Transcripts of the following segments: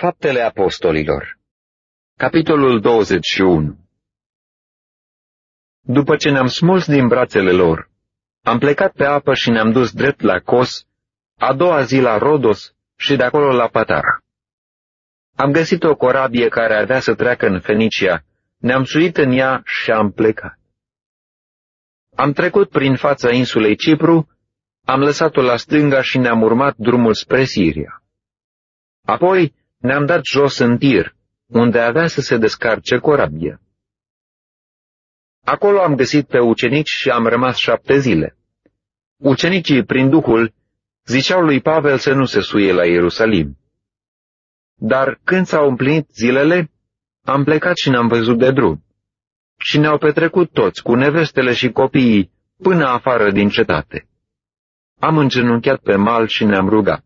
Faptele Apostolilor Capitolul 21 După ce ne-am smuls din brațele lor, am plecat pe apă și ne-am dus drept la Cos, a doua zi la Rodos și de acolo la Patara. Am găsit o corabie care avea să treacă în Fenicia, ne-am suit în ea și am plecat. Am trecut prin fața insulei Cipru, am lăsat-o la stânga și ne-am urmat drumul spre Siria. Apoi ne-am dat jos în tir, unde avea să se descarce corabia. Acolo am găsit pe ucenici și am rămas șapte zile. Ucenicii, prin Duhul, ziceau lui Pavel să nu se suie la Ierusalim. Dar când s-au împlinit zilele, am plecat și ne-am văzut de drum. Și ne-au petrecut toți, cu nevestele și copiii, până afară din cetate. Am îngenunchiat pe mal și ne-am rugat.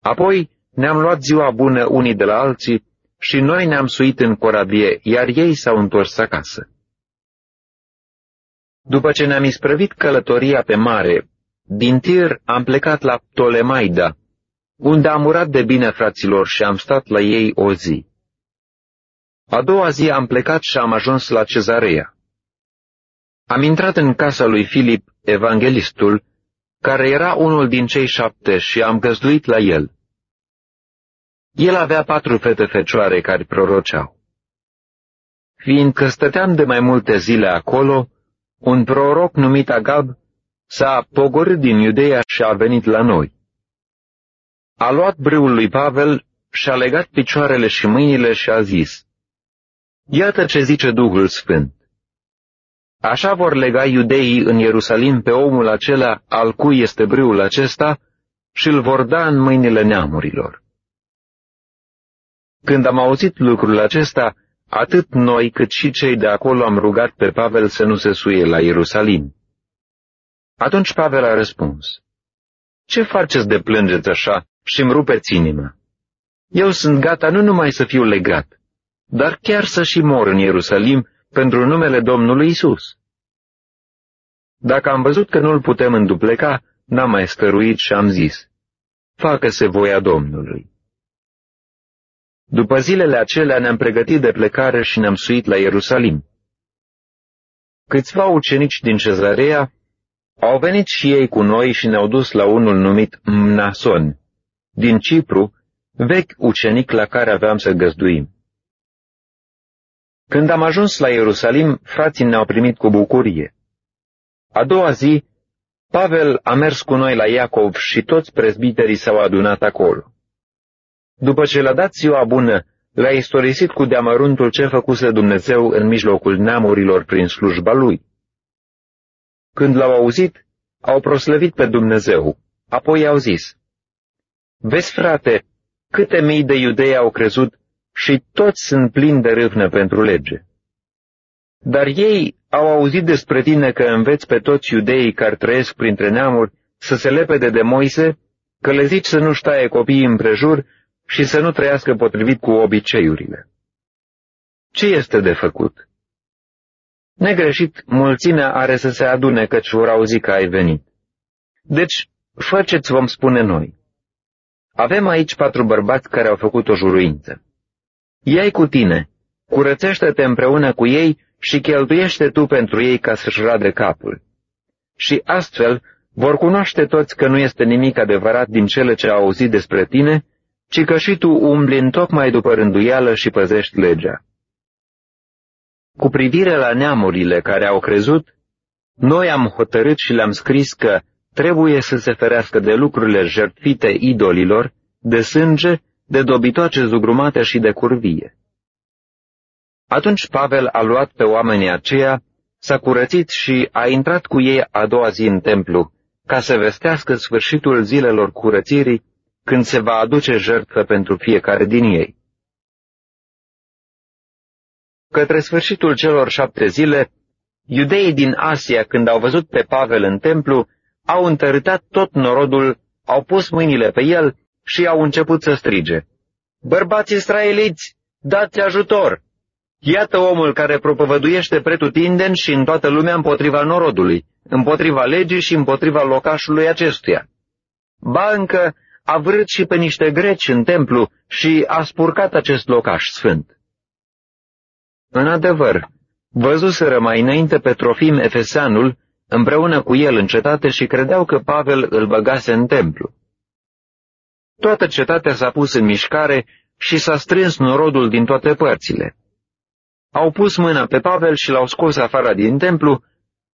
Apoi ne-am luat ziua bună unii de la alții și noi ne-am suit în corabie, iar ei s-au întors acasă. După ce ne-am isprăvit călătoria pe mare, din tir am plecat la Ptolemaida, unde am urat de bine fraților și am stat la ei o zi. A doua zi am plecat și am ajuns la cezarea. Am intrat în casa lui Filip, evanghelistul, care era unul din cei șapte și am găzduit la el. El avea patru fete fecioare care proroceau. Fiindcă stăteam de mai multe zile acolo, un proroc numit Agab s-a pogorât din Iudeea și a venit la noi. A luat brâul lui Pavel și a legat picioarele și mâinile și a zis, Iată ce zice Duhul Sfânt. Așa vor lega iudeii în Ierusalim pe omul acela al cui este brâul acesta și îl vor da în mâinile neamurilor. Când am auzit lucrul acesta, atât noi cât și cei de acolo am rugat pe Pavel să nu se suie la Ierusalim. Atunci Pavel a răspuns, Ce faceți de plângeți așa și îmi rupeți inima? Eu sunt gata nu numai să fiu legat, dar chiar să și mor în Ierusalim pentru numele Domnului Isus. Dacă am văzut că nu-l putem îndupleca, n-am mai stăruit și am zis, facă-se voia Domnului. După zilele acelea ne-am pregătit de plecare și ne-am suit la Ierusalim. Câțiva ucenici din cezarea au venit și ei cu noi și ne-au dus la unul numit Mnason, din Cipru, vechi ucenic la care aveam să găzduim. Când am ajuns la Ierusalim, frații ne-au primit cu bucurie. A doua zi, Pavel a mers cu noi la Iacov și toți prezbiterii s-au adunat acolo. După ce l-a dat ziua bună, l-a istorisit cu deamăruntul ce făcuse Dumnezeu în mijlocul neamurilor prin slujba lui. Când l-au auzit, au proslăvit pe Dumnezeu, apoi au zis, Vezi, frate, câte mii de iudei au crezut și toți sunt plini de râvnă pentru lege. Dar ei au auzit despre tine că înveți pe toți iudeii care trăiesc printre neamuri să se lepede de Moise, că le zici să nu-și ștaie copiii împrejur și să nu trăiască potrivit cu obiceiurile. Ce este de făcut? Negreșit, mulțimea are să se adune căci vor auzi că ai venit. Deci, fă ce-ți vom spune noi. Avem aici patru bărbați care au făcut o juruință. Ia-i cu tine, curățește-te împreună cu ei și cheltuiește tu pentru ei ca să-și rade capul. Și astfel vor cunoaște toți că nu este nimic adevărat din cele ce au auzit despre tine, ci că și tu umbli tocmai după rânduială și păzești legea. Cu privire la neamurile care au crezut, noi am hotărât și le-am scris că trebuie să se ferească de lucrurile jertfite idolilor, de sânge, de dobitoace zugrumate și de curvie. Atunci Pavel a luat pe oamenii aceia, s-a curățit și a intrat cu ei a doua zi în templu, ca să vestească sfârșitul zilelor curățirii, când se va aduce jertfă pentru fiecare din ei. Către sfârșitul celor șapte zile, iudeii din Asia, când au văzut pe Pavel în templu, au întărâtat tot norodul, au pus mâinile pe el și au început să strige. Bărbați israeliți, dați ajutor! Iată omul care propovăduiește pretutindeni și în toată lumea împotriva norodului, împotriva legii și împotriva locașului acestuia. Ba încă a vrut și pe niște greci în templu și a spurcat acest locaș sfânt. În adevăr, văzuseră mai înainte pe Trofim Efeseanul împreună cu el în cetate și credeau că Pavel îl băgase în templu. Toată cetatea s-a pus în mișcare și s-a strâns norodul din toate părțile. Au pus mâna pe Pavel și l-au scos afară din templu,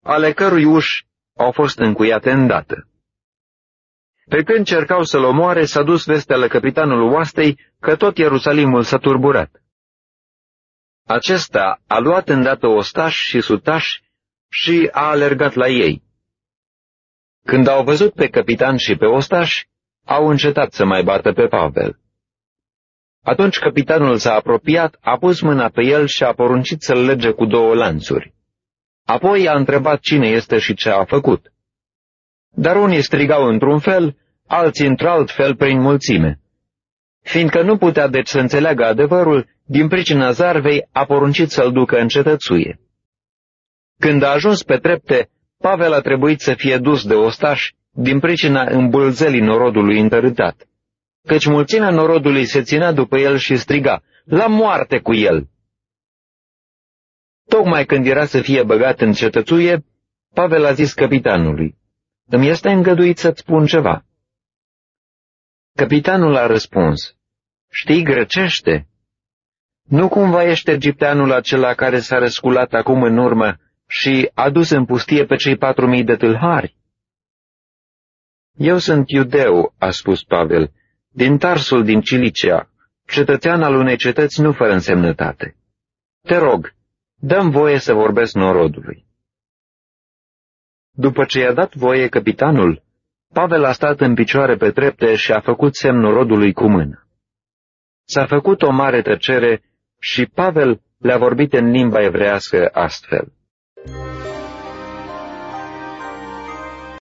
ale cărui uși au fost încuiate îndată. Pe când cercau să-l omoare, s-a dus vestea la capitanul oastei că tot Ierusalimul s-a turburat. Acesta a luat îndată ostași și sutași și a alergat la ei. Când au văzut pe capitan și pe ostași, au încetat să mai bată pe Pavel. Atunci capitanul s-a apropiat, a pus mâna pe el și a poruncit să-l lege cu două lanțuri. Apoi a întrebat cine este și ce a făcut. Dar unii strigau într-un fel, alții într-alt fel prin mulțime. Fiindcă nu putea deci să înțeleagă adevărul, din pricina zarvei a poruncit să-l ducă în cetățuie. Când a ajuns pe trepte, Pavel a trebuit să fie dus de ostași din pricina îmbulzelii norodului întărâtat, căci mulțimea norodului se ținea după el și striga, la moarte cu el! Tocmai când era să fie băgat în cetățuie, Pavel a zis capitanului, îmi este îngăduit să-ți spun ceva. Capitanul a răspuns, știi grecește? Nu cumva ești egipteanul acela care s-a răsculat acum în urmă și a dus în pustie pe cei patru mii de tâlhari? Eu sunt iudeu, a spus Pavel, din Tarsul din Cilicia, cetățean al unei cetăți nu fără însemnătate. Te rog, dăm voie să vorbesc norodului. După ce i-a dat voie capitanul, Pavel a stat în picioare pe trepte și a făcut semnul rodului cu mână. S-a făcut o mare tăcere și Pavel le-a vorbit în limba evrească astfel.